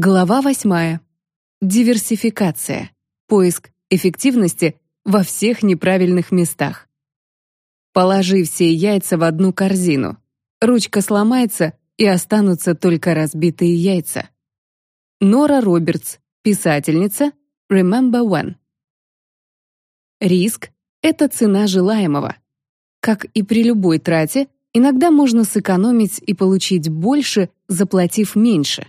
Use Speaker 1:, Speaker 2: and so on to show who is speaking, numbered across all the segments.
Speaker 1: Глава восьмая. Диверсификация. Поиск эффективности во всех неправильных местах. Положи все яйца в одну корзину. Ручка сломается, и останутся только разбитые яйца. Нора Робертс, писательница, Remember When. Риск — это цена желаемого. Как и при любой трате, иногда можно сэкономить и получить больше, заплатив меньше.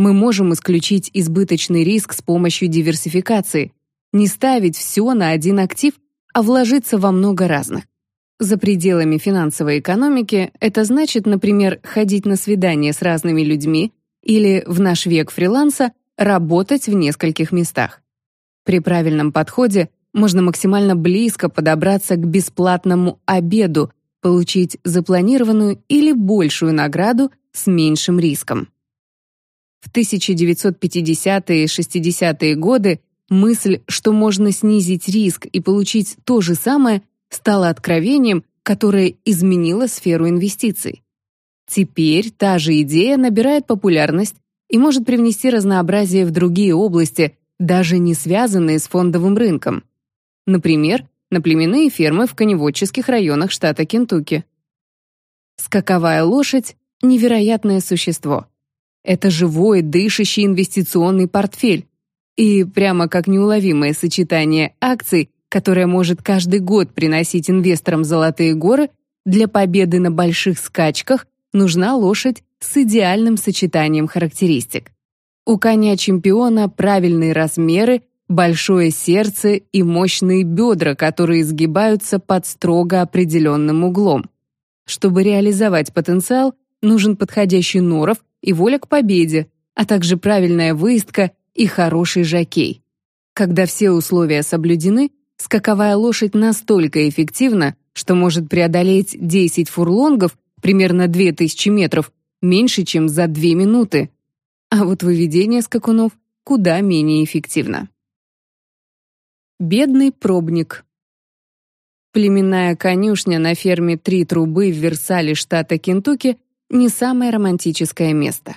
Speaker 1: Мы можем исключить избыточный риск с помощью диверсификации, не ставить все на один актив, а вложиться во много разных. За пределами финансовой экономики это значит, например, ходить на свидания с разными людьми или, в наш век фриланса, работать в нескольких местах. При правильном подходе можно максимально близко подобраться к бесплатному обеду, получить запланированную или большую награду с меньшим риском. В 1950-е и 60-е годы мысль, что можно снизить риск и получить то же самое, стало откровением, которое изменило сферу инвестиций. Теперь та же идея набирает популярность и может привнести разнообразие в другие области, даже не связанные с фондовым рынком. Например, на племенные фермы в коневодческих районах штата Кентукки. Скаковая лошадь — невероятное существо. Это живой, дышащий инвестиционный портфель. И прямо как неуловимое сочетание акций которая может каждый год приносить инвесторам золотые горы, для победы на больших скачках нужна лошадь с идеальным сочетанием характеристик. У коня-чемпиона правильные размеры, большое сердце и мощные бедра, которые изгибаются под строго определенным углом. Чтобы реализовать потенциал, нужен подходящий норов и воля к победе, а также правильная выездка и хороший жокей. Когда все условия соблюдены, скаковая лошадь настолько эффективна, что может преодолеть 10 фурлонгов, примерно 2000 метров, меньше, чем за 2 минуты. А вот выведение скакунов куда менее эффективно. Бедный пробник. Племенная конюшня на ферме «Три трубы» в Версале, штата Кентукки, не самое романтическое место.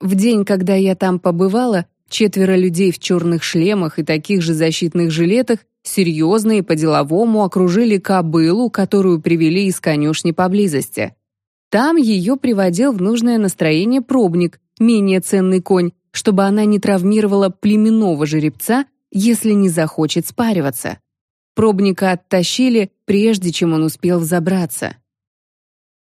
Speaker 1: В день, когда я там побывала, четверо людей в черных шлемах и таких же защитных жилетах серьезно и по-деловому окружили кобылу, которую привели из конюшни поблизости. Там ее приводил в нужное настроение пробник, менее ценный конь, чтобы она не травмировала племенного жеребца, если не захочет спариваться. Пробника оттащили, прежде чем он успел взобраться.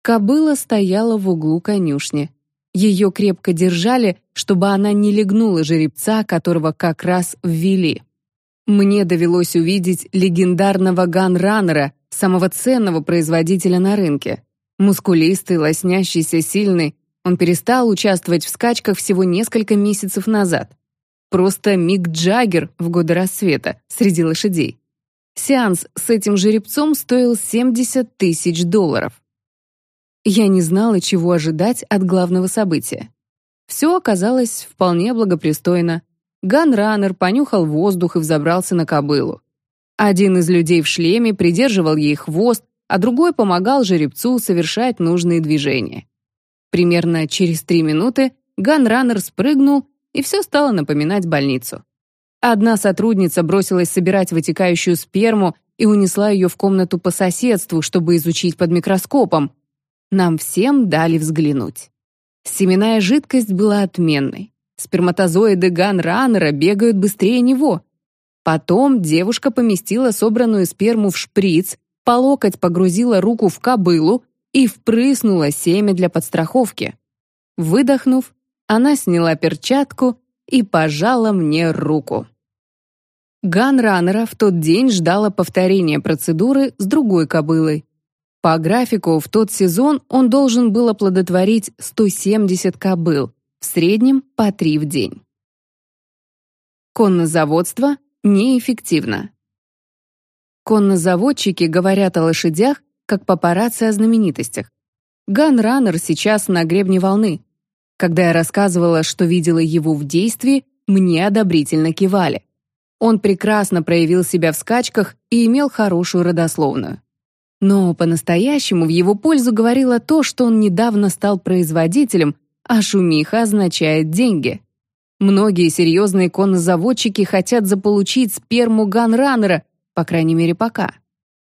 Speaker 1: Кобыла стояла в углу конюшни. Ее крепко держали, чтобы она не легнула жеребца, которого как раз ввели. Мне довелось увидеть легендарного ганраннера, самого ценного производителя на рынке. Мускулистый, лоснящийся, сильный, он перестал участвовать в скачках всего несколько месяцев назад. Просто Мик Джаггер в годы рассвета среди лошадей. Сеанс с этим жеребцом стоил 70 тысяч долларов. Я не знала, чего ожидать от главного события. Все оказалось вполне благопристойно. Ганраннер понюхал воздух и взобрался на кобылу. Один из людей в шлеме придерживал ей хвост, а другой помогал жеребцу совершать нужные движения. Примерно через три минуты Ганраннер спрыгнул, и все стало напоминать больницу. Одна сотрудница бросилась собирать вытекающую сперму и унесла ее в комнату по соседству, чтобы изучить под микроскопом. Нам всем дали взглянуть. Семенная жидкость была отменной. Сперматозоиды Ганраннера бегают быстрее него. Потом девушка поместила собранную сперму в шприц, по локоть погрузила руку в кобылу и впрыснула семя для подстраховки. Выдохнув, она сняла перчатку и пожала мне руку. Ганраннера в тот день ждала повторения процедуры с другой кобылой. По графику в тот сезон он должен был оплодотворить 170 кобыл, в среднем по три в день. Коннозаводство неэффективно. Коннозаводчики говорят о лошадях, как папарацци о знаменитостях. Ганраннер сейчас на гребне волны. Когда я рассказывала, что видела его в действии, мне одобрительно кивали. Он прекрасно проявил себя в скачках и имел хорошую родословную. Но по-настоящему в его пользу говорило то, что он недавно стал производителем, а шумиха означает деньги. Многие серьезные коннозаводчики хотят заполучить сперму ганраннера, по крайней мере пока.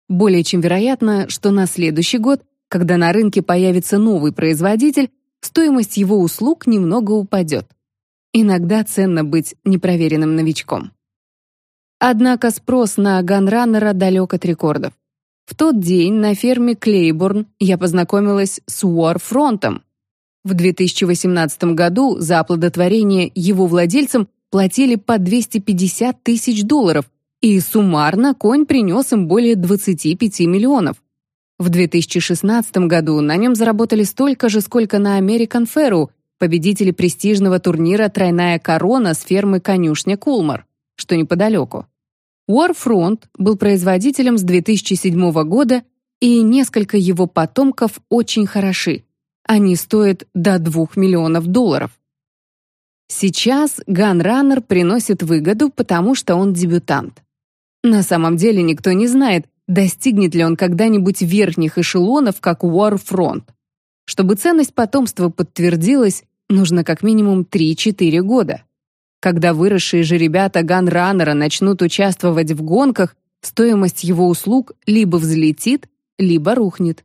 Speaker 1: Более чем вероятно, что на следующий год, когда на рынке появится новый производитель, стоимость его услуг немного упадет. Иногда ценно быть непроверенным новичком. Однако спрос на ганраннера далек от рекордов. В тот день на ферме Клейборн я познакомилась с Уорфронтом. В 2018 году за оплодотворение его владельцам платили по 250 тысяч долларов, и суммарно конь принес им более 25 миллионов. В 2016 году на нем заработали столько же, сколько на American Pharoah, победители престижного турнира «Тройная корона» с фермы конюшня Кулмар, что неподалеку. Warfront был производителем с 2007 года, и несколько его потомков очень хороши. Они стоят до 2 миллионов долларов. Сейчас Gunrunner приносит выгоду, потому что он дебютант. На самом деле никто не знает, достигнет ли он когда-нибудь верхних эшелонов, как Warfront. Чтобы ценность потомства подтвердилась, нужно как минимум 3-4 года. Когда выросшие же ребята ганраннера начнут участвовать в гонках, стоимость его услуг либо взлетит, либо рухнет.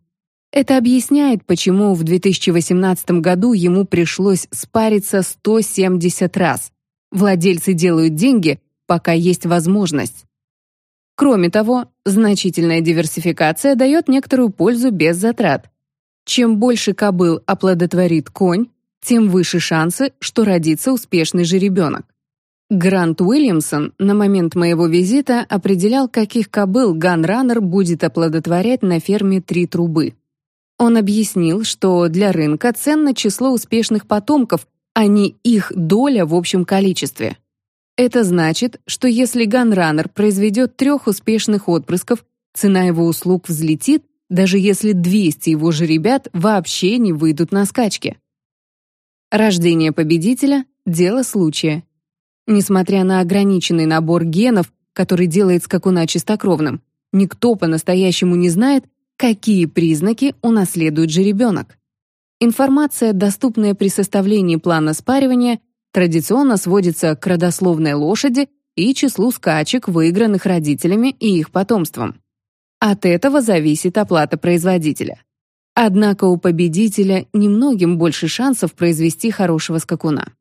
Speaker 1: Это объясняет, почему в 2018 году ему пришлось спариться 170 раз. Владельцы делают деньги, пока есть возможность. Кроме того, значительная диверсификация дает некоторую пользу без затрат. Чем больше кобыл оплодотворит конь, тем выше шансы, что родится успешный жеребенок. Грант Уильямсон на момент моего визита определял, каких кобыл ганраннер будет оплодотворять на ферме «Три трубы». Он объяснил, что для рынка ценно число успешных потомков, а не их доля в общем количестве. Это значит, что если ганраннер произведет трех успешных отпрысков, цена его услуг взлетит, даже если 200 его же ребят вообще не выйдут на скачки. Рождение победителя – дело случая. Несмотря на ограниченный набор генов, который делает скакуна чистокровным, никто по-настоящему не знает, какие признаки унаследует жеребенок. Информация, доступная при составлении плана спаривания, традиционно сводится к родословной лошади и числу скачек, выигранных родителями и их потомством. От этого зависит оплата производителя. Однако у победителя немногим больше шансов произвести хорошего скакуна.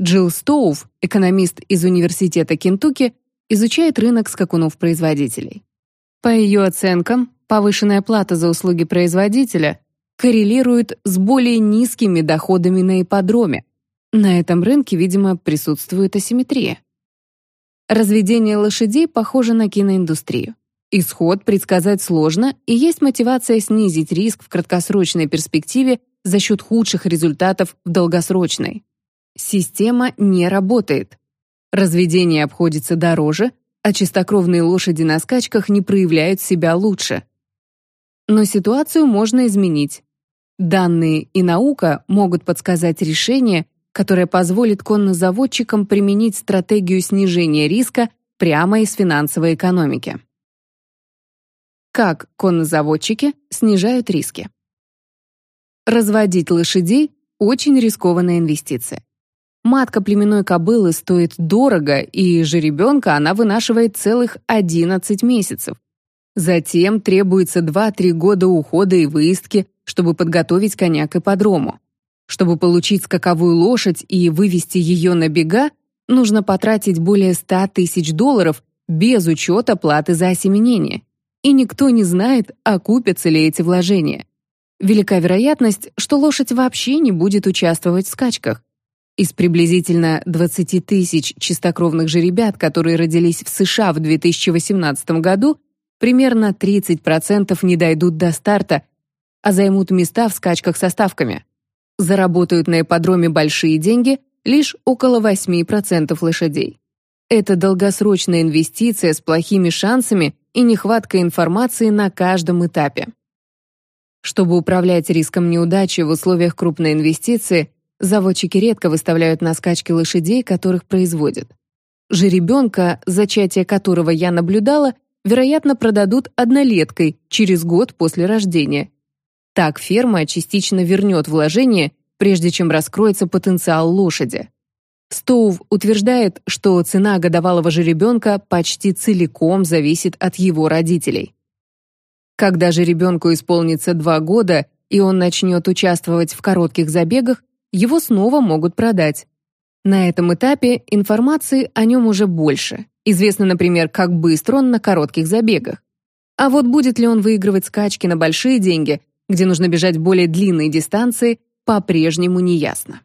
Speaker 1: Джилл Стоув, экономист из Университета Кентукки, изучает рынок скакунов-производителей. По ее оценкам, повышенная плата за услуги производителя коррелирует с более низкими доходами на ипподроме. На этом рынке, видимо, присутствует асимметрия. Разведение лошадей похоже на киноиндустрию. Исход предсказать сложно, и есть мотивация снизить риск в краткосрочной перспективе за счет худших результатов в долгосрочной. Система не работает. Разведение обходится дороже, а чистокровные лошади на скачках не проявляют себя лучше. Но ситуацию можно изменить. Данные и наука могут подсказать решение, которое позволит коннозаводчикам применить стратегию снижения риска прямо из финансовой экономики. Как коннозаводчики снижают риски? Разводить лошадей – очень рискованная инвестиция. Матка племенной кобылы стоит дорого, и жеребенка она вынашивает целых 11 месяцев. Затем требуется 2-3 года ухода и выездки, чтобы подготовить коня к ипподрому. Чтобы получить скаковую лошадь и вывести ее на бега, нужно потратить более 100 тысяч долларов без учета платы за осеменение и никто не знает, окупятся ли эти вложения. Велика вероятность, что лошадь вообще не будет участвовать в скачках. Из приблизительно 20 тысяч чистокровных жеребят, которые родились в США в 2018 году, примерно 30% не дойдут до старта, а займут места в скачках со ставками. Заработают на ипподроме большие деньги лишь около 8% лошадей. Это долгосрочная инвестиция с плохими шансами и нехватка информации на каждом этапе. Чтобы управлять риском неудачи в условиях крупной инвестиции, заводчики редко выставляют на скачки лошадей, которых производят. Жеребенка, зачатие которого я наблюдала, вероятно, продадут однолеткой через год после рождения. Так ферма частично вернет вложение, прежде чем раскроется потенциал лошади. Стоув утверждает, что цена годовалого жеребенка почти целиком зависит от его родителей. Когда же ребенку исполнится два года, и он начнет участвовать в коротких забегах, его снова могут продать. На этом этапе информации о нем уже больше. Известно, например, как быстро он на коротких забегах. А вот будет ли он выигрывать скачки на большие деньги, где нужно бежать более длинные дистанции, по-прежнему неясно.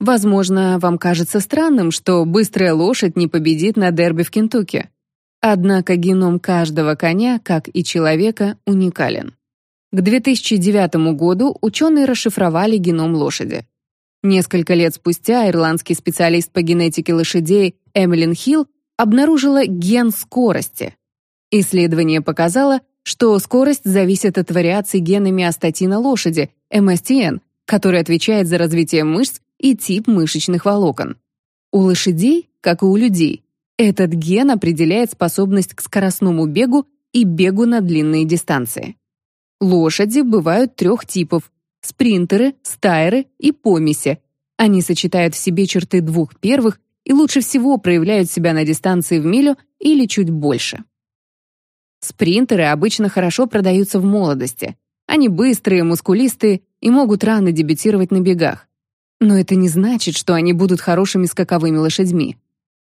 Speaker 1: Возможно, вам кажется странным, что быстрая лошадь не победит на дерби в Кентукки. Однако геном каждого коня, как и человека, уникален. К 2009 году ученые расшифровали геном лошади. Несколько лет спустя ирландский специалист по генетике лошадей Эмилин Хилл обнаружила ген скорости. Исследование показало, что скорость зависит от вариаций гена миостатина лошади, MSTN, который отвечает за развитие мышц и тип мышечных волокон. У лошадей, как и у людей, этот ген определяет способность к скоростному бегу и бегу на длинные дистанции. Лошади бывают трех типов – спринтеры, стайеры и помеси. Они сочетают в себе черты двух первых и лучше всего проявляют себя на дистанции в милю или чуть больше. Спринтеры обычно хорошо продаются в молодости. Они быстрые, мускулистые и могут рано дебютировать на бегах. Но это не значит, что они будут хорошими скаковыми лошадьми.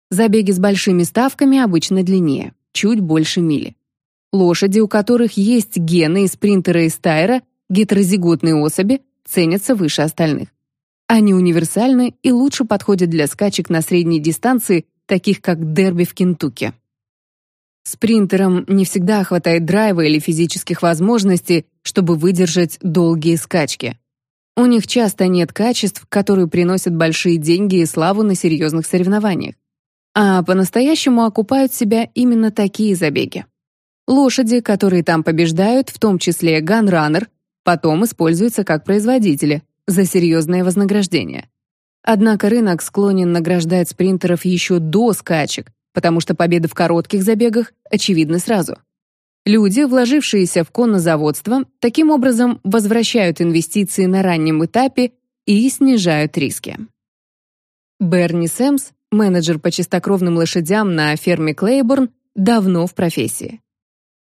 Speaker 1: Забеги с большими ставками обычно длиннее, чуть больше мили. Лошади, у которых есть гены из спринтера и стайера, гетерозиготные особи, ценятся выше остальных. Они универсальны и лучше подходят для скачек на средней дистанции, таких как дерби в Кентукки. Спринтерам не всегда хватает драйва или физических возможностей, чтобы выдержать долгие скачки. У них часто нет качеств, которые приносят большие деньги и славу на серьезных соревнованиях. А по-настоящему окупают себя именно такие забеги. Лошади, которые там побеждают, в том числе ганраннер, потом используются как производители за серьезное вознаграждение. Однако рынок склонен награждать спринтеров еще до скачек, потому что победы в коротких забегах очевидны сразу. Люди, вложившиеся в коннозаводство, таким образом возвращают инвестиции на раннем этапе и снижают риски. Берни Сэмс, менеджер по чистокровным лошадям на ферме Клейборн, давно в профессии.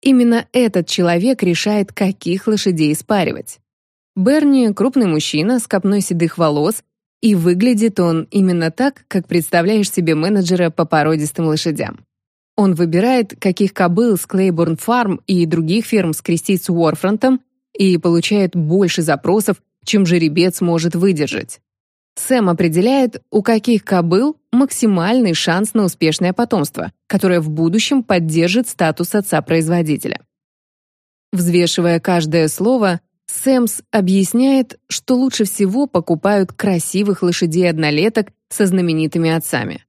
Speaker 1: Именно этот человек решает, каких лошадей спаривать. Берни — крупный мужчина с копной седых волос, и выглядит он именно так, как представляешь себе менеджера по породистым лошадям. Он выбирает, каких кобыл с Клейборн Фарм и других ферм скрестить с Уорфронтом и получает больше запросов, чем жеребец может выдержать. Сэм определяет, у каких кобыл максимальный шанс на успешное потомство, которое в будущем поддержит статус отца-производителя. Взвешивая каждое слово, Сэмс объясняет, что лучше всего покупают красивых лошадей-однолеток со знаменитыми отцами.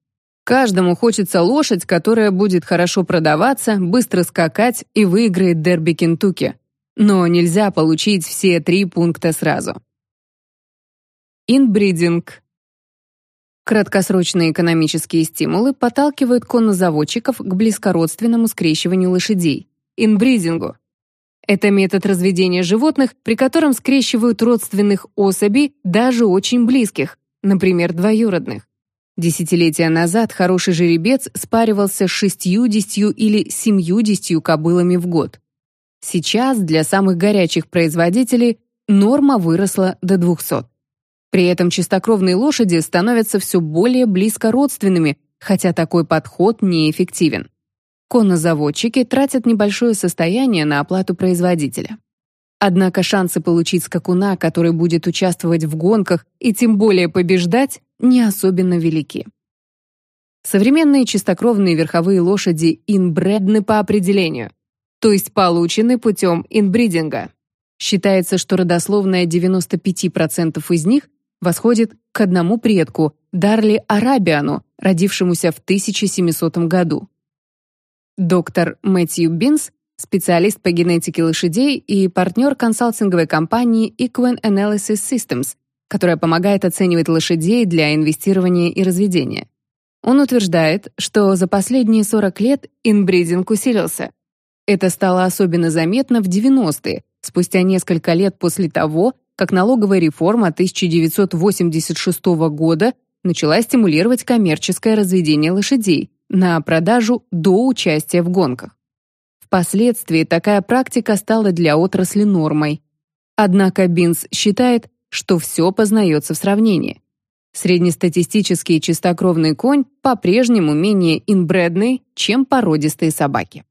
Speaker 1: Каждому хочется лошадь, которая будет хорошо продаваться, быстро скакать и выиграет дерби Кентукки. Но нельзя получить все три пункта сразу. Инбридинг. Краткосрочные экономические стимулы подталкивают коннозаводчиков к близкородственному скрещиванию лошадей – инбридингу, это метод разведения животных, при котором скрещивают родственных особей, даже очень близких, например, двоюродных. Десятилетия назад хороший жеребец спаривался с 60 или 70 кобылами в год. Сейчас для самых горячих производителей норма выросла до 200. При этом чистокровные лошади становятся все более близко родственными, хотя такой подход неэффективен. Коннозаводчики тратят небольшое состояние на оплату производителя. Однако шансы получить скакуна, который будет участвовать в гонках и тем более побеждать, не особенно велики. Современные чистокровные верховые лошади инбредны по определению, то есть получены путем инбридинга. Считается, что родословная 95% из них восходит к одному предку, Дарли Арабиану, родившемуся в 1700 году. Доктор Мэтью Бинс, специалист по генетике лошадей и партнер консалтинговой компании Equine Analysis Systems, которая помогает оценивать лошадей для инвестирования и разведения. Он утверждает, что за последние 40 лет инбридинг усилился. Это стало особенно заметно в 90-е, спустя несколько лет после того, как налоговая реформа 1986 года начала стимулировать коммерческое разведение лошадей на продажу до участия в гонках. Впоследствии такая практика стала для отрасли нормой. Однако Бинс считает, что все познается в сравнении. Среднестатистический чистокровный конь по-прежнему менее инбредный, чем породистые собаки.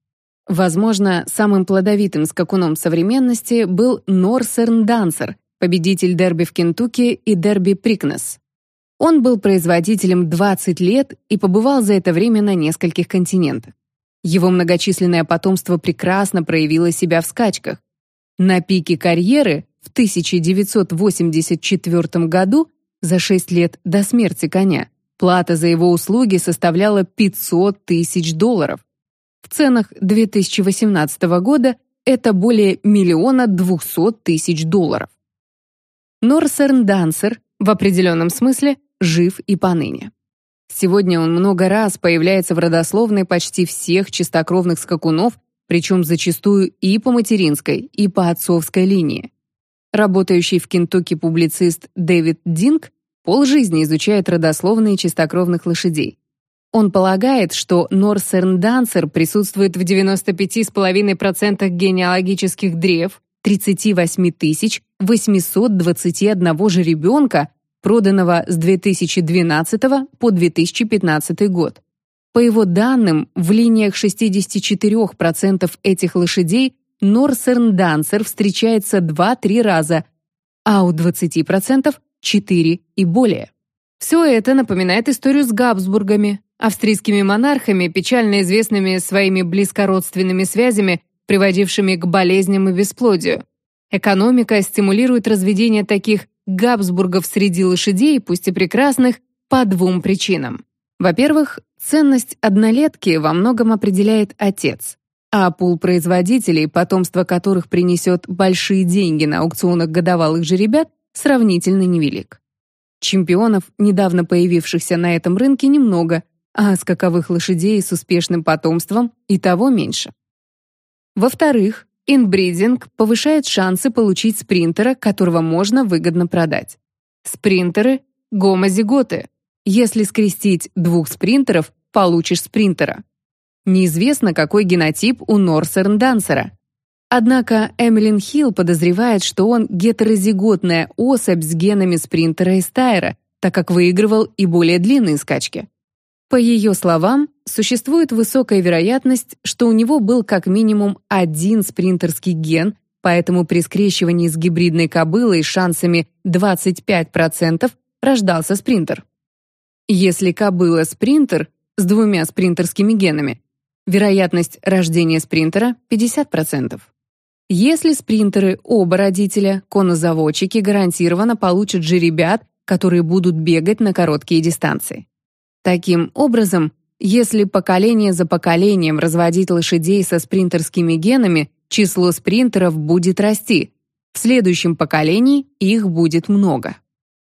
Speaker 1: Возможно, самым плодовитым скакуном современности был Норсерн Дансер, победитель дерби в Кентукки и дерби Прикнес. Он был производителем 20 лет и побывал за это время на нескольких континентах. Его многочисленное потомство прекрасно проявило себя в скачках. На пике карьеры в 1984 году, за 6 лет до смерти коня, плата за его услуги составляла 500 тысяч долларов. В ценах 2018 года это более миллиона двухсот тысяч долларов. Норсерн Дансер в определенном смысле жив и поныне. Сегодня он много раз появляется в родословной почти всех чистокровных скакунов, причем зачастую и по материнской, и по отцовской линии. Работающий в Кентукки публицист Дэвид Динг полжизни изучает родословные чистокровных лошадей. Он полагает, что Норсерн Дансер присутствует в 95,5% генеалогических древ, 38 821 жеребенка, проданного с 2012 по 2015 год. По его данным, в линиях 64% этих лошадей Норсерн Дансер встречается 2-3 раза, а у 20% 4 и более. Все это напоминает историю с Габсбургами, австрийскими монархами, печально известными своими близкородственными связями, приводившими к болезням и бесплодию. Экономика стимулирует разведение таких Габсбургов среди лошадей, пусть и прекрасных, по двум причинам. Во-первых, ценность однолетки во многом определяет отец, а пул производителей, потомство которых принесет большие деньги на аукционах годовалых жеребят, сравнительно невелик. Чемпионов, недавно появившихся на этом рынке, немного, а скаковых лошадей с успешным потомством и того меньше. Во-вторых, Инбридинг повышает шансы получить спринтера, которого можно выгодно продать. Спринтеры – гомозиготы. Если скрестить двух спринтеров, получишь спринтера. Неизвестно, какой генотип у Норсерн Дансера. Однако Эмилин Хилл подозревает, что он гетерозиготная особь с генами спринтера и стайера, так как выигрывал и более длинные скачки. По ее словам, существует высокая вероятность, что у него был как минимум один спринтерский ген, поэтому при скрещивании с гибридной кобылой шансами 25% рождался спринтер. Если кобыла спринтер с двумя спринтерскими генами, вероятность рождения спринтера 50%. Если спринтеры оба родителя, конозаводчики гарантированно получат жеребят, которые будут бегать на короткие дистанции. Таким образом, если поколение за поколением разводить лошадей со спринтерскими генами, число спринтеров будет расти. В следующем поколении их будет много.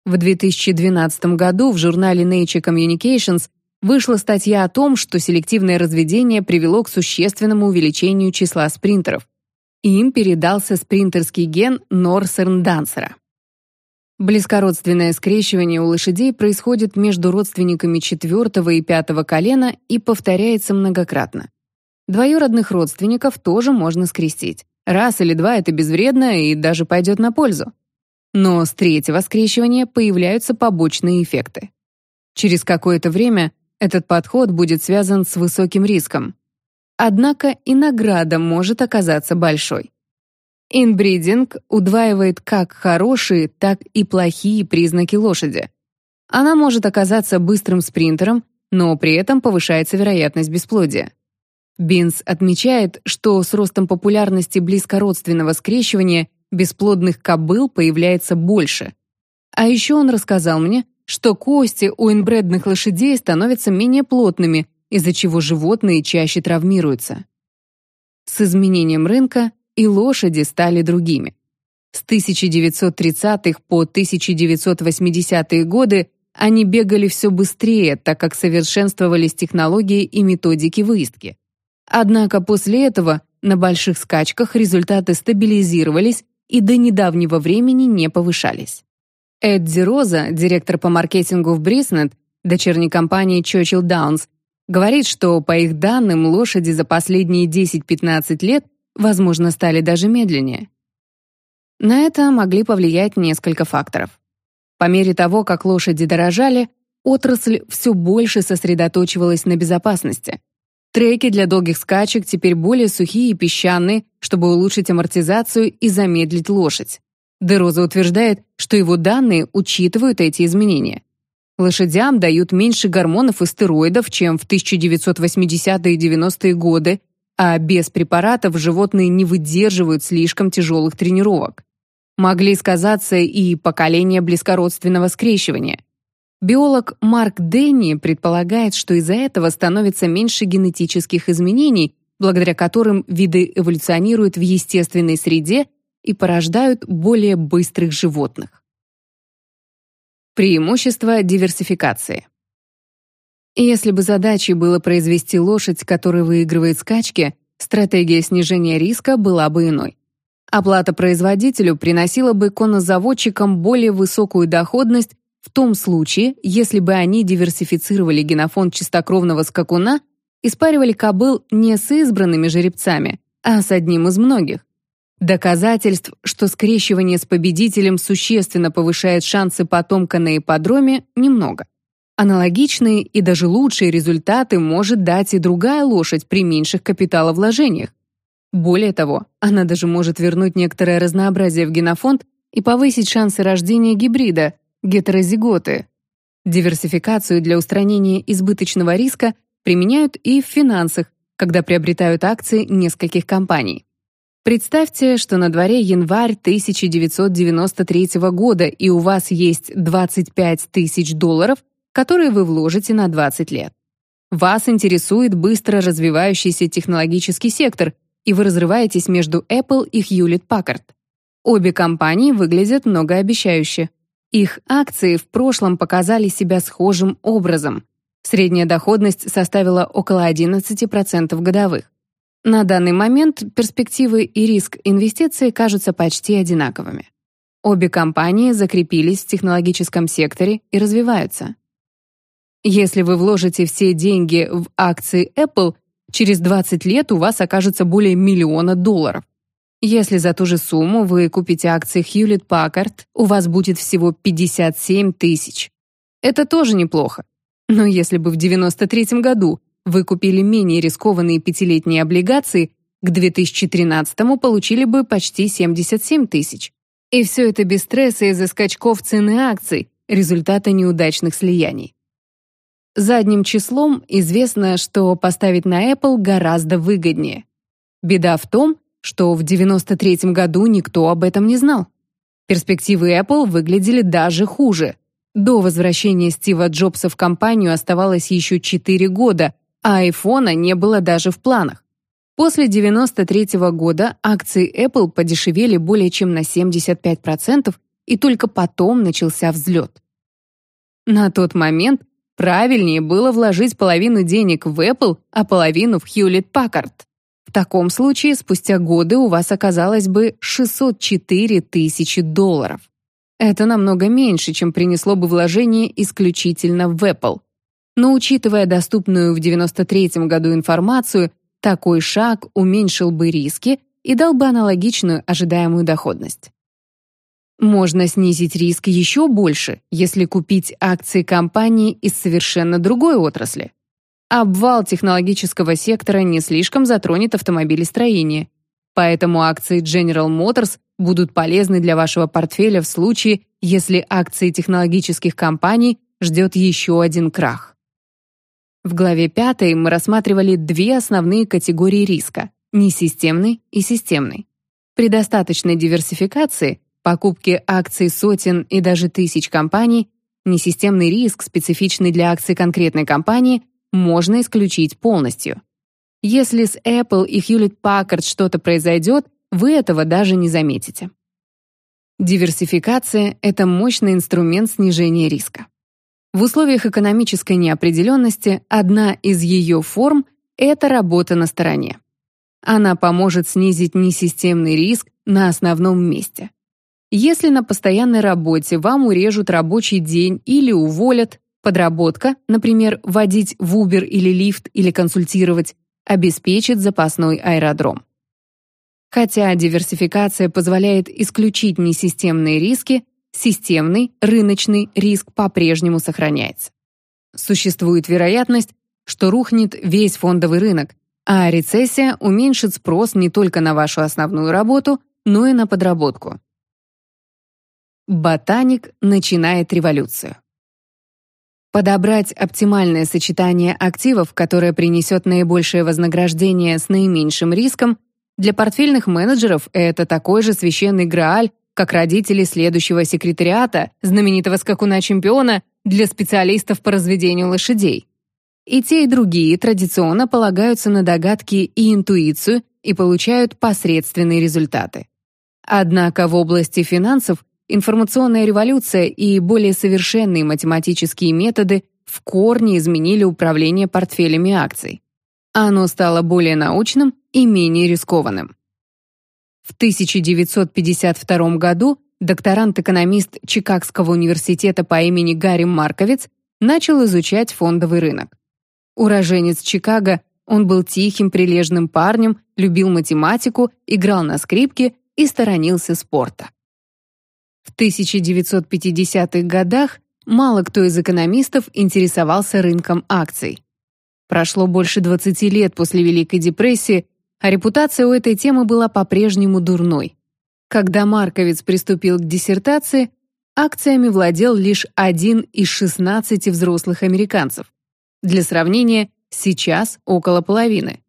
Speaker 1: В 2012 году в журнале Nature Communications вышла статья о том, что селективное разведение привело к существенному увеличению числа спринтеров. Им передался спринтерский ген Норсерн-Дансера. Близкородственное скрещивание у лошадей происходит между родственниками четвертого и пятого колена и повторяется многократно. Двоюродных родственников тоже можно скрестить. Раз или два это безвредно и даже пойдет на пользу. Но с третьего скрещивания появляются побочные эффекты. Через какое-то время этот подход будет связан с высоким риском. Однако и награда может оказаться большой. Инбридинг удваивает как хорошие, так и плохие признаки лошади. Она может оказаться быстрым спринтером, но при этом повышается вероятность бесплодия. Бинс отмечает, что с ростом популярности близкородственного скрещивания бесплодных кобыл появляется больше. А еще он рассказал мне, что кости у инбредных лошадей становятся менее плотными, из-за чего животные чаще травмируются. С изменением рынка и лошади стали другими. С 1930-х по 1980-е годы они бегали все быстрее, так как совершенствовались технологии и методики выездки. Однако после этого на больших скачках результаты стабилизировались и до недавнего времени не повышались. Эдди Роза, директор по маркетингу в Бриснет, дочерней компании Churchill Downs, говорит, что, по их данным, лошади за последние 10-15 лет, возможно, стали даже медленнее. На это могли повлиять несколько факторов. По мере того, как лошади дорожали, отрасль все больше сосредоточивалась на безопасности. Треки для долгих скачек теперь более сухие и песчаные, чтобы улучшить амортизацию и замедлить лошадь. Дероза утверждает, что его данные учитывают эти изменения. Лошадям дают меньше гормонов и стероидов, чем в 1980-е и 90-е годы, а без препаратов животные не выдерживают слишком тяжелых тренировок. Могли сказаться и поколения близкородственного скрещивания. Биолог Марк Денни предполагает, что из-за этого становится меньше генетических изменений, благодаря которым виды эволюционируют в естественной среде и порождают более быстрых животных. Преимущество диверсификации. Если бы задачей было произвести лошадь, которая выигрывает скачки, стратегия снижения риска была бы иной. Оплата производителю приносила бы коннозаводчикам более высокую доходность в том случае, если бы они диверсифицировали генофонд чистокровного скакуна и спаривали кобыл не с избранными жеребцами, а с одним из многих. Доказательств, что скрещивание с победителем существенно повышает шансы потомка на ипподроме, немного. Аналогичные и даже лучшие результаты может дать и другая лошадь при меньших капиталовложениях. Более того, она даже может вернуть некоторое разнообразие в генофонд и повысить шансы рождения гибрида, гетерозиготы. Диверсификацию для устранения избыточного риска применяют и в финансах, когда приобретают акции нескольких компаний. Представьте, что на дворе январь 1993 года, и у вас есть 25 тысяч долларов, которые вы вложите на 20 лет. Вас интересует быстро развивающийся технологический сектор, и вы разрываетесь между Apple и Hewlett Packard. Обе компании выглядят многообещающе. Их акции в прошлом показали себя схожим образом. Средняя доходность составила около 11% годовых. На данный момент перспективы и риск инвестиций кажутся почти одинаковыми. Обе компании закрепились в технологическом секторе и развиваются. Если вы вложите все деньги в акции Apple, через 20 лет у вас окажется более миллиона долларов. Если за ту же сумму вы купите акции Hewlett Packard, у вас будет всего 57 тысяч. Это тоже неплохо. Но если бы в 93 году вы купили менее рискованные пятилетние облигации, к 2013-му получили бы почти 77 тысяч. И все это без стресса из-за скачков цены акций, результата неудачных слияний. Задним числом известно, что поставить на Apple гораздо выгоднее. Беда в том, что в 93 году никто об этом не знал. Перспективы Apple выглядели даже хуже. До возвращения Стива Джобса в компанию оставалось еще 4 года, а айфона не было даже в планах. После 93 -го года акции Apple подешевели более чем на 75%, и только потом начался взлет. На тот момент правильнее было вложить половину денег в Apple, а половину в Hewlett Packard. В таком случае спустя годы у вас оказалось бы 604 тысячи долларов. Это намного меньше, чем принесло бы вложение исключительно в Apple. Но учитывая доступную в 93 году информацию, такой шаг уменьшил бы риски и дал бы аналогичную ожидаемую доходность. Можно снизить риск еще больше, если купить акции компании из совершенно другой отрасли. Обвал технологического сектора не слишком затронет автомобилестроение, поэтому акции General Motors будут полезны для вашего портфеля в случае, если акции технологических компаний ждет еще один крах. В главе 5 мы рассматривали две основные категории риска – несистемный и системный. При достаточной диверсификации, покупке акций сотен и даже тысяч компаний, несистемный риск, специфичный для акций конкретной компании, можно исключить полностью. Если с Apple и Hewlett Packard что-то произойдет, вы этого даже не заметите. Диверсификация — это мощный инструмент снижения риска. В условиях экономической неопределенности одна из ее форм — это работа на стороне. Она поможет снизить несистемный риск на основном месте. Если на постоянной работе вам урежут рабочий день или уволят, подработка, например, водить в Uber или лифт или консультировать, обеспечит запасной аэродром. Хотя диверсификация позволяет исключить несистемные риски, системный, рыночный риск по-прежнему сохраняется. Существует вероятность, что рухнет весь фондовый рынок, а рецессия уменьшит спрос не только на вашу основную работу, но и на подработку. Ботаник начинает революцию. Подобрать оптимальное сочетание активов, которое принесет наибольшее вознаграждение с наименьшим риском, для портфельных менеджеров это такой же священный грааль, как родители следующего секретариата, знаменитого скакуна-чемпиона, для специалистов по разведению лошадей. И те, и другие традиционно полагаются на догадки и интуицию и получают посредственные результаты. Однако в области финансов Информационная революция и более совершенные математические методы в корне изменили управление портфелями акций. Оно стало более научным и менее рискованным. В 1952 году докторант-экономист Чикагского университета по имени Гарри Марковиц начал изучать фондовый рынок. Уроженец Чикаго, он был тихим, прилежным парнем, любил математику, играл на скрипке и сторонился спорта. В 1950-х годах мало кто из экономистов интересовался рынком акций. Прошло больше 20 лет после Великой депрессии, а репутация у этой темы была по-прежнему дурной. Когда Марковец приступил к диссертации, акциями владел лишь один из 16 взрослых американцев. Для сравнения, сейчас около половины.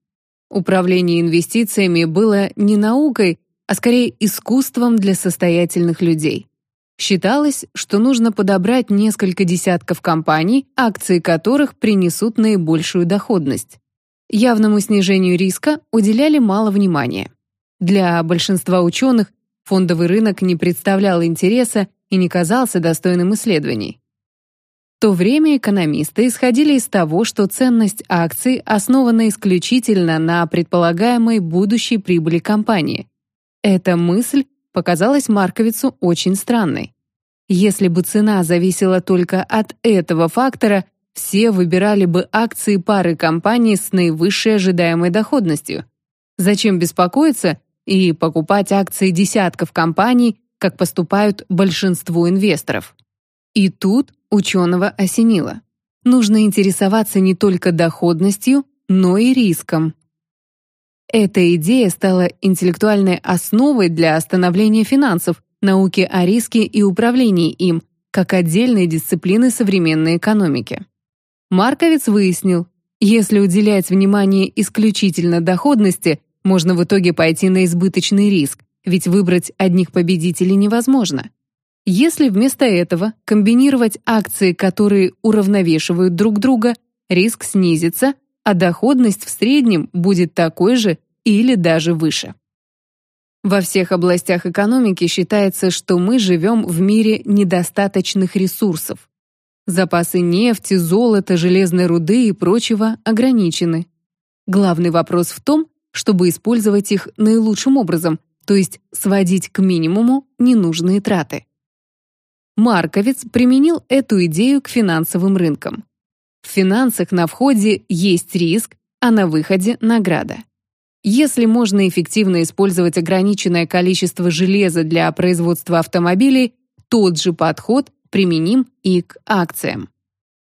Speaker 1: Управление инвестициями было не наукой, а скорее искусством для состоятельных людей. Считалось, что нужно подобрать несколько десятков компаний, акции которых принесут наибольшую доходность. Явному снижению риска уделяли мало внимания. Для большинства ученых фондовый рынок не представлял интереса и не казался достойным исследований. В то время экономисты исходили из того, что ценность акций основана исключительно на предполагаемой будущей прибыли компании. Эта мысль показалась Марковицу очень странной. Если бы цена зависела только от этого фактора, все выбирали бы акции пары компаний с наивысшей ожидаемой доходностью. Зачем беспокоиться и покупать акции десятков компаний, как поступают большинство инвесторов? И тут ученого осенило. Нужно интересоваться не только доходностью, но и риском. Эта идея стала интеллектуальной основой для становления финансов, науки о риске и управлении им, как отдельной дисциплины современной экономики. Марковец выяснил, если уделять внимание исключительно доходности, можно в итоге пойти на избыточный риск, ведь выбрать одних победителей невозможно. Если вместо этого комбинировать акции, которые уравновешивают друг друга, риск снизится, а доходность в среднем будет такой же или даже выше. Во всех областях экономики считается, что мы живем в мире недостаточных ресурсов. Запасы нефти, золота, железной руды и прочего ограничены. Главный вопрос в том, чтобы использовать их наилучшим образом, то есть сводить к минимуму ненужные траты. Марковец применил эту идею к финансовым рынкам. В финансах на входе есть риск, а на выходе награда. Если можно эффективно использовать ограниченное количество железа для производства автомобилей, тот же подход применим и к акциям.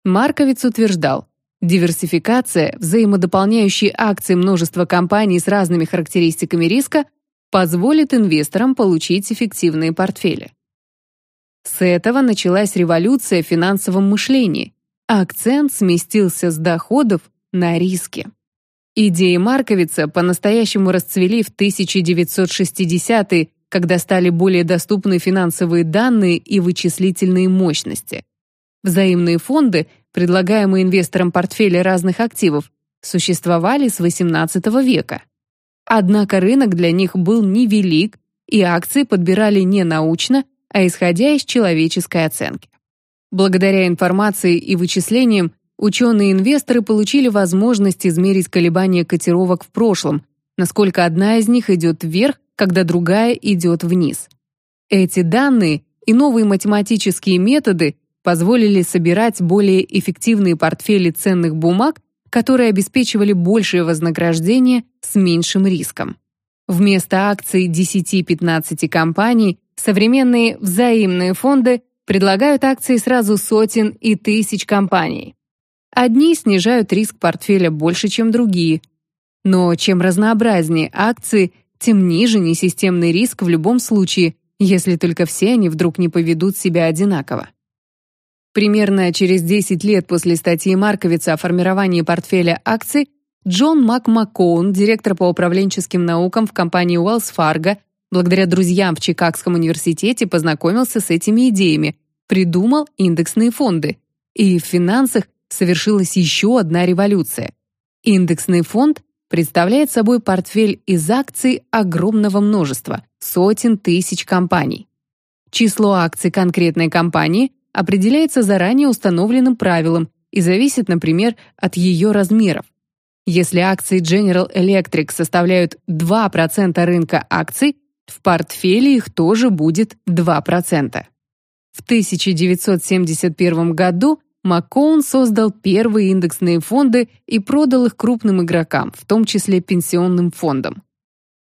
Speaker 1: Марковиц утверждал, диверсификация, взаимодополняющие акции множества компаний с разными характеристиками риска, позволит инвесторам получить эффективные портфели. С этого началась революция в финансовом мышлении, акцент сместился с доходов на риски. Идеи Марковица по-настоящему расцвели в 1960-е, когда стали более доступны финансовые данные и вычислительные мощности. Взаимные фонды, предлагаемые инвесторам портфели разных активов, существовали с XVIII века. Однако рынок для них был невелик, и акции подбирали не научно, а исходя из человеческой оценки. Благодаря информации и вычислениям Ученые-инвесторы получили возможность измерить колебания котировок в прошлом, насколько одна из них идет вверх, когда другая идет вниз. Эти данные и новые математические методы позволили собирать более эффективные портфели ценных бумаг, которые обеспечивали большее вознаграждение с меньшим риском. Вместо акций 10-15 компаний современные взаимные фонды предлагают акции сразу сотен и тысяч компаний. Одни снижают риск портфеля больше, чем другие. Но чем разнообразнее акции, тем ниже несистемный риск в любом случае, если только все они вдруг не поведут себя одинаково. Примерно через 10 лет после статьи Марковица о формировании портфеля акций Джон МакМаккоун, директор по управленческим наукам в компании Wells Fargo, благодаря друзьям в Чикагском университете познакомился с этими идеями, придумал индексные фонды. И в финансах совершилась еще одна революция. Индексный фонд представляет собой портфель из акций огромного множества, сотен тысяч компаний. Число акций конкретной компании определяется заранее установленным правилом и зависит, например, от ее размеров. Если акции General Electric составляют 2% рынка акций, в портфеле их тоже будет 2%. В 1971 году Маккоун создал первые индексные фонды и продал их крупным игрокам, в том числе пенсионным фондам.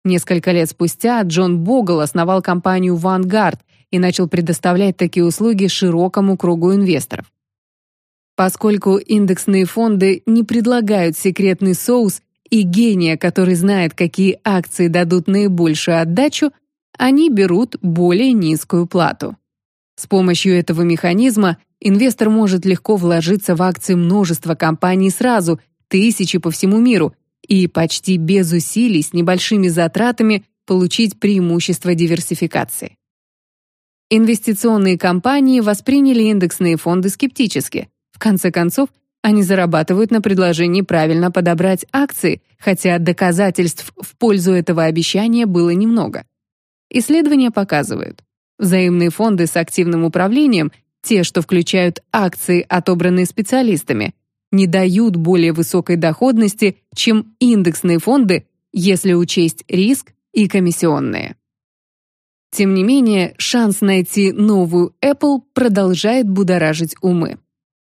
Speaker 1: Несколько лет спустя Джон Богл основал компанию Vanguard и начал предоставлять такие услуги широкому кругу инвесторов. Поскольку индексные фонды не предлагают секретный соус и гения, который знает, какие акции дадут наибольшую отдачу, они берут более низкую плату. С помощью этого механизма инвестор может легко вложиться в акции множества компаний сразу, тысячи по всему миру, и почти без усилий с небольшими затратами получить преимущество диверсификации. Инвестиционные компании восприняли индексные фонды скептически. В конце концов, они зарабатывают на предложении правильно подобрать акции, хотя доказательств в пользу этого обещания было немного. Исследования показывают, взаимные фонды с активным управлением те, что включают акции, отобранные специалистами, не дают более высокой доходности, чем индексные фонды, если учесть риск и комиссионные. Тем не менее, шанс найти новую Apple продолжает будоражить умы.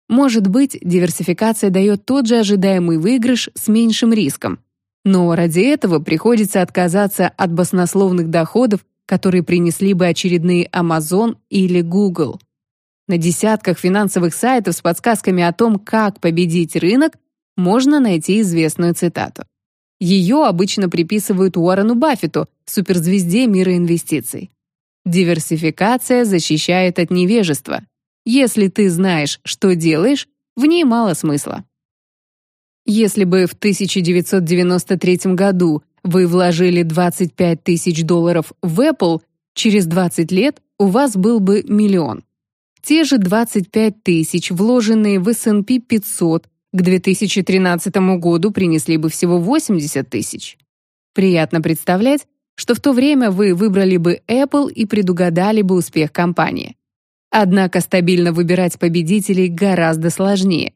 Speaker 1: Может быть, диверсификация дает тот же ожидаемый выигрыш с меньшим риском, но ради этого приходится отказаться от баснословных доходов, которые принесли бы очередные Amazon или Google. На десятках финансовых сайтов с подсказками о том, как победить рынок, можно найти известную цитату. Ее обычно приписывают Уоррену Баффету, суперзвезде мира инвестиций. Диверсификация защищает от невежества. Если ты знаешь, что делаешь, в ней мало смысла. Если бы в 1993 году вы вложили 25 тысяч долларов в Apple, через 20 лет у вас был бы миллион. Те же 25 тысяч, вложенные в S&P 500, к 2013 году принесли бы всего 80 тысяч. Приятно представлять, что в то время вы выбрали бы Apple и предугадали бы успех компании. Однако стабильно выбирать победителей гораздо сложнее.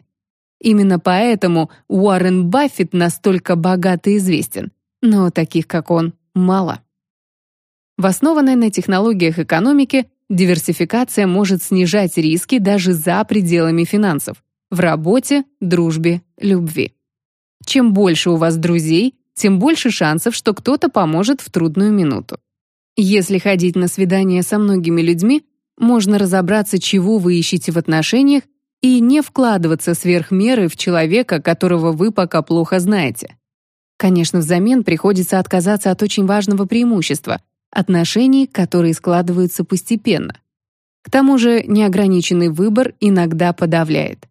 Speaker 1: Именно поэтому Уоррен Баффет настолько богат и известен, но таких, как он, мало. В основанной на технологиях экономики Диверсификация может снижать риски даже за пределами финансов в работе, дружбе, любви. Чем больше у вас друзей, тем больше шансов, что кто-то поможет в трудную минуту. Если ходить на свидания со многими людьми, можно разобраться, чего вы ищете в отношениях, и не вкладываться сверх меры в человека, которого вы пока плохо знаете. Конечно, взамен приходится отказаться от очень важного преимущества отношений, которые складываются постепенно. К тому же неограниченный выбор иногда подавляет.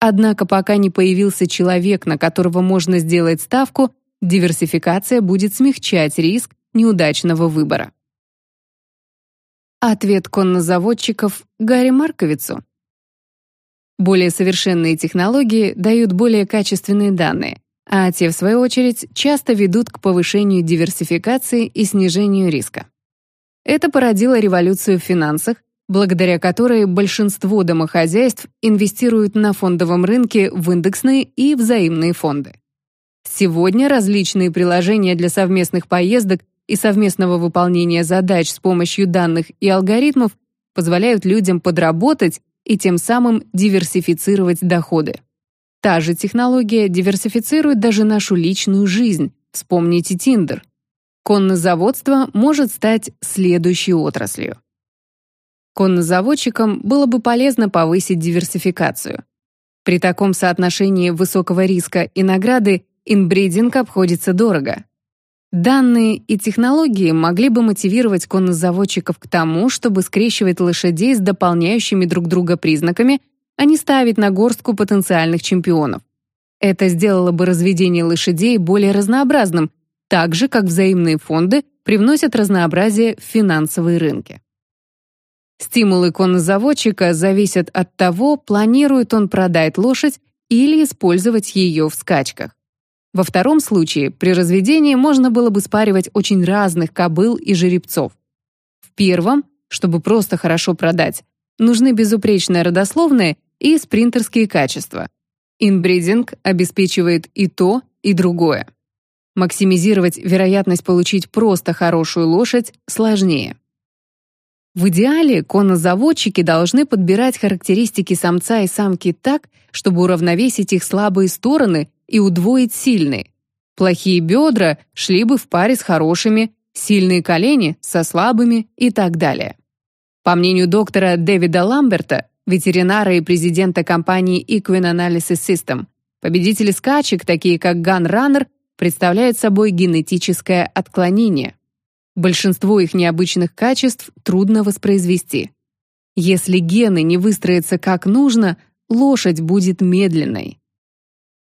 Speaker 1: Однако пока не появился человек, на которого можно сделать ставку, диверсификация будет смягчать риск неудачного выбора. Ответ коннозаводчиков Гарри Марковицу. Более совершенные технологии дают более качественные данные, а те, в свою очередь, часто ведут к повышению диверсификации и снижению риска. Это породило революцию в финансах, благодаря которой большинство домохозяйств инвестируют на фондовом рынке в индексные и взаимные фонды. Сегодня различные приложения для совместных поездок и совместного выполнения задач с помощью данных и алгоритмов позволяют людям подработать и тем самым диверсифицировать доходы. Та же технология диверсифицирует даже нашу личную жизнь. Вспомните Тиндер. Коннозаводство может стать следующей отраслью. Коннозаводчикам было бы полезно повысить диверсификацию. При таком соотношении высокого риска и награды инбридинг обходится дорого. Данные и технологии могли бы мотивировать коннозаводчиков к тому, чтобы скрещивать лошадей с дополняющими друг друга признаками, а не ставить на горстку потенциальных чемпионов. Это сделало бы разведение лошадей более разнообразным, так же, как взаимные фонды привносят разнообразие в финансовые рынки. Стимулы коннозаводчика зависят от того, планирует он продать лошадь или использовать ее в скачках. Во втором случае при разведении можно было бы спаривать очень разных кобыл и жеребцов. В первом, чтобы просто хорошо продать, нужны безупречная родословная и спринтерские качества. Инбридинг обеспечивает и то, и другое. Максимизировать вероятность получить просто хорошую лошадь сложнее. В идеале коннозаводчики должны подбирать характеристики самца и самки так, чтобы уравновесить их слабые стороны и удвоить сильные. Плохие бедра шли бы в паре с хорошими, сильные колени со слабыми и так далее. По мнению доктора Дэвида Ламберта, ветеринара и президента компании Equine Analysis System, победители скачек, такие как Gun Runner, представляют собой генетическое отклонение. Большинство их необычных качеств трудно воспроизвести. Если гены не выстроятся как нужно, лошадь будет медленной.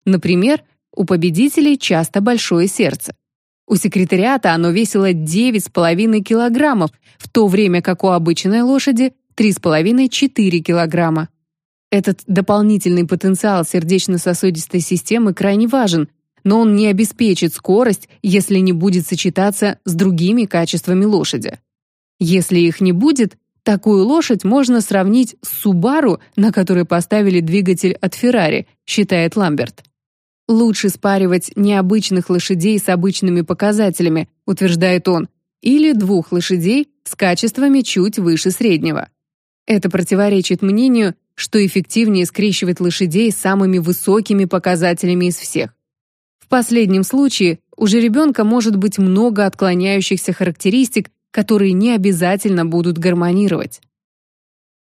Speaker 1: Например, у победителей часто большое сердце. У секретариата оно весило 9,5 килограммов, в то время как у обычной лошади 3,5-4 килограмма. Этот дополнительный потенциал сердечно-сосудистой системы крайне важен, но он не обеспечит скорость, если не будет сочетаться с другими качествами лошади. Если их не будет, такую лошадь можно сравнить с Subaru, на которой поставили двигатель от Ferrari, считает Ламберт. Лучше спаривать необычных лошадей с обычными показателями, утверждает он, или двух лошадей с качествами чуть выше среднего. Это противоречит мнению, что эффективнее скрещивать лошадей с самыми высокими показателями из всех. В последнем случае у жеребенка может быть много отклоняющихся характеристик, которые не обязательно будут гармонировать.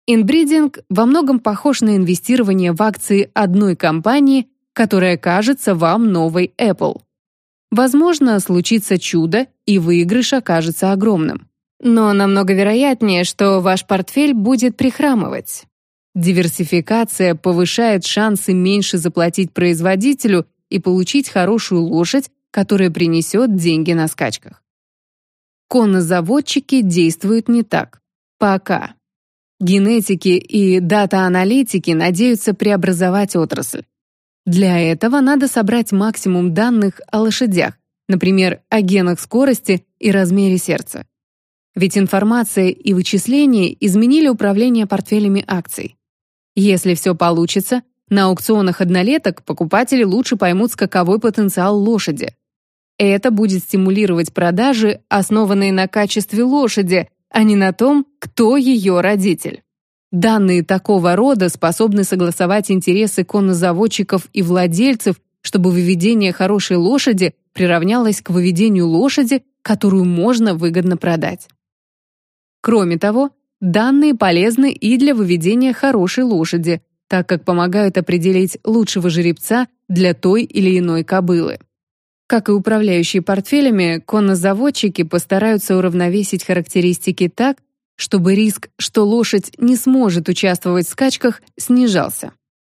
Speaker 1: Инбридинг во многом похож на инвестирование в акции одной компании, которая кажется вам новой Apple. Возможно, случится чудо, и выигрыш окажется огромным. Но намного вероятнее, что ваш портфель будет прихрамывать. Диверсификация повышает шансы меньше заплатить производителю и получить хорошую лошадь, которая принесет деньги на скачках. Коннозаводчики действуют не так. Пока. Генетики и дата-аналитики надеются преобразовать отрасль. Для этого надо собрать максимум данных о лошадях, например, о генах скорости и размере сердца. Ведь информация и вычисления изменили управление портфелями акций. Если все получится, на аукционах однолеток покупатели лучше поймут скаковой потенциал лошади. Это будет стимулировать продажи, основанные на качестве лошади, а не на том, кто ее родитель. Данные такого рода способны согласовать интересы коннозаводчиков и владельцев, чтобы выведение хорошей лошади приравнялось к выведению лошади, которую можно выгодно продать. Кроме того, данные полезны и для выведения хорошей лошади, так как помогают определить лучшего жеребца для той или иной кобылы. Как и управляющие портфелями, коннозаводчики постараются уравновесить характеристики так, чтобы риск, что лошадь не сможет участвовать в скачках, снижался.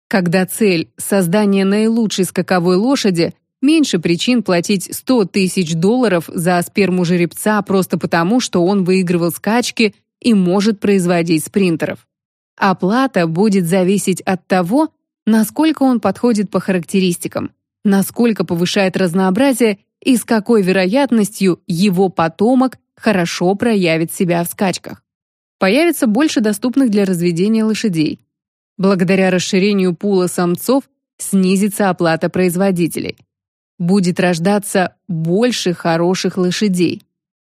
Speaker 1: Когда цель — создание наилучшей скаковой лошади, меньше причин платить 100 тысяч долларов за сперму жеребца просто потому, что он выигрывал скачки и может производить спринтеров. Оплата будет зависеть от того, насколько он подходит по характеристикам, насколько повышает разнообразие и с какой вероятностью его потомок хорошо проявит себя в скачках. Появится больше доступных для разведения лошадей. Благодаря расширению пула самцов снизится оплата производителей. Будет рождаться больше хороших лошадей.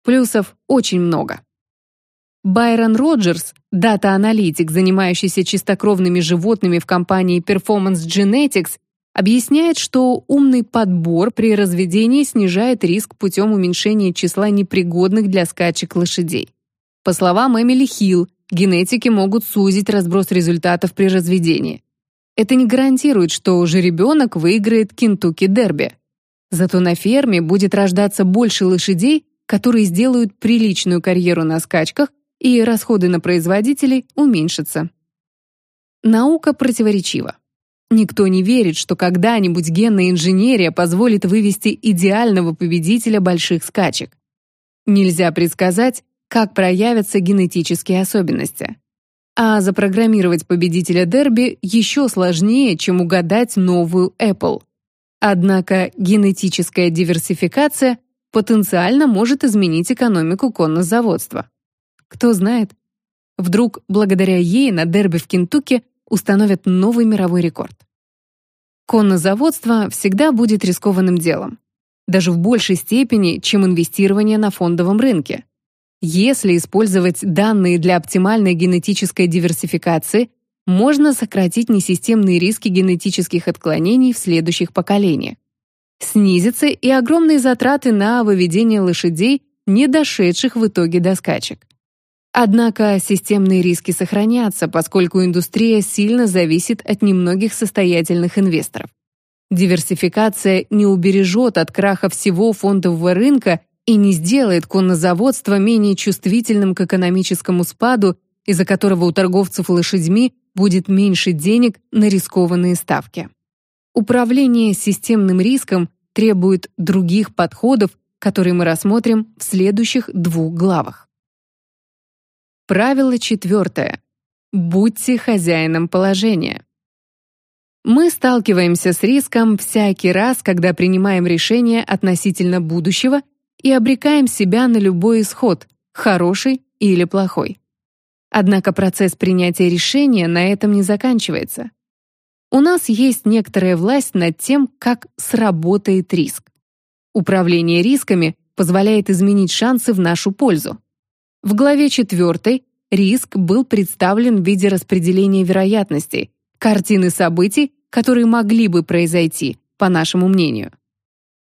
Speaker 1: Плюсов очень много. Байрон Роджерс, дата-аналитик, занимающийся чистокровными животными в компании Performance Genetics, объясняет, что умный подбор при разведении снижает риск путем уменьшения числа непригодных для скачек лошадей. По словам Эмили Хилл, генетики могут сузить разброс результатов при разведении. Это не гарантирует, что жеребенок выиграет Кентукки Дерби. Зато на ферме будет рождаться больше лошадей, которые сделают приличную карьеру на скачках и расходы на производителей уменьшатся. Наука противоречива. Никто не верит, что когда-нибудь генная инженерия позволит вывести идеального победителя больших скачек. Нельзя предсказать, как проявятся генетические особенности. А запрограммировать победителя дерби еще сложнее, чем угадать новую Apple. Однако генетическая диверсификация потенциально может изменить экономику коннозаводства. Кто знает, вдруг благодаря ей на дерби в Кентукки установят новый мировой рекорд. Коннозаводство всегда будет рискованным делом, даже в большей степени, чем инвестирование на фондовом рынке. Если использовать данные для оптимальной генетической диверсификации, можно сократить несистемные риски генетических отклонений в следующих поколениях. Снизятся и огромные затраты на выведение лошадей, не дошедших в итоге до скачек. Однако системные риски сохранятся, поскольку индустрия сильно зависит от немногих состоятельных инвесторов. Диверсификация не убережет от краха всего фондового рынка и не сделает коннозаводство менее чувствительным к экономическому спаду, из-за которого у торговцев лошадьми будет меньше денег на рискованные ставки. Управление системным риском требует других подходов, которые мы рассмотрим в следующих двух главах. Правило четвертое. Будьте хозяином положения. Мы сталкиваемся с риском всякий раз, когда принимаем решение относительно будущего и обрекаем себя на любой исход, хороший или плохой. Однако процесс принятия решения на этом не заканчивается. У нас есть некоторая власть над тем, как сработает риск. Управление рисками позволяет изменить шансы в нашу пользу. В главе 4 риск был представлен в виде распределения вероятностей, картины событий, которые могли бы произойти, по нашему мнению.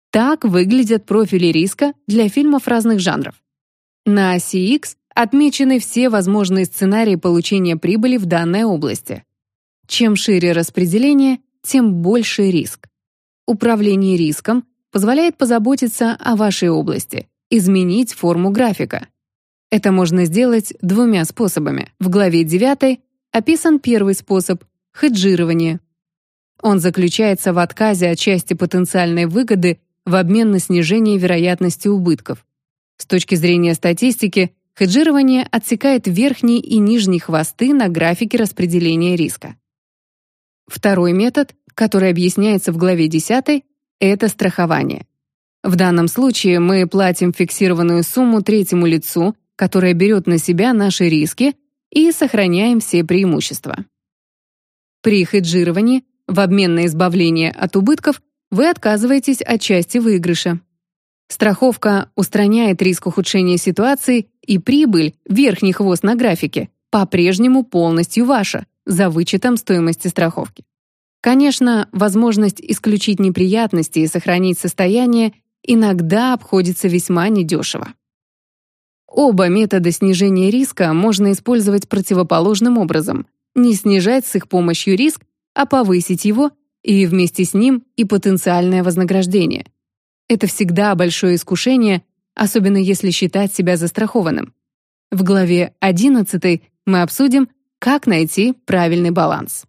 Speaker 1: Так выглядят профили риска для фильмов разных жанров. На оси X отмечены все возможные сценарии получения прибыли в данной области. Чем шире распределение, тем больше риск. Управление риском позволяет позаботиться о вашей области, изменить форму графика. Это можно сделать двумя способами. В главе 9 описан первый способ — хеджирование. Он заключается в отказе от части потенциальной выгоды в обмен на снижение вероятности убытков. С точки зрения статистики, хеджирование отсекает верхние и нижние хвосты на графике распределения риска. Второй метод, который объясняется в главе 10, это страхование. В данном случае мы платим фиксированную сумму третьему лицу которая берет на себя наши риски и сохраняем все преимущества. При хеджировании в обмен на избавление от убытков вы отказываетесь от части выигрыша. Страховка устраняет риск ухудшения ситуации, и прибыль, верхний хвост на графике, по-прежнему полностью ваша, за вычетом стоимости страховки. Конечно, возможность исключить неприятности и сохранить состояние иногда обходится весьма недешево. Оба метода снижения риска можно использовать противоположным образом. Не снижать с их помощью риск, а повысить его и вместе с ним и потенциальное вознаграждение. Это всегда большое искушение, особенно если считать себя застрахованным. В главе 11 мы обсудим, как найти правильный баланс.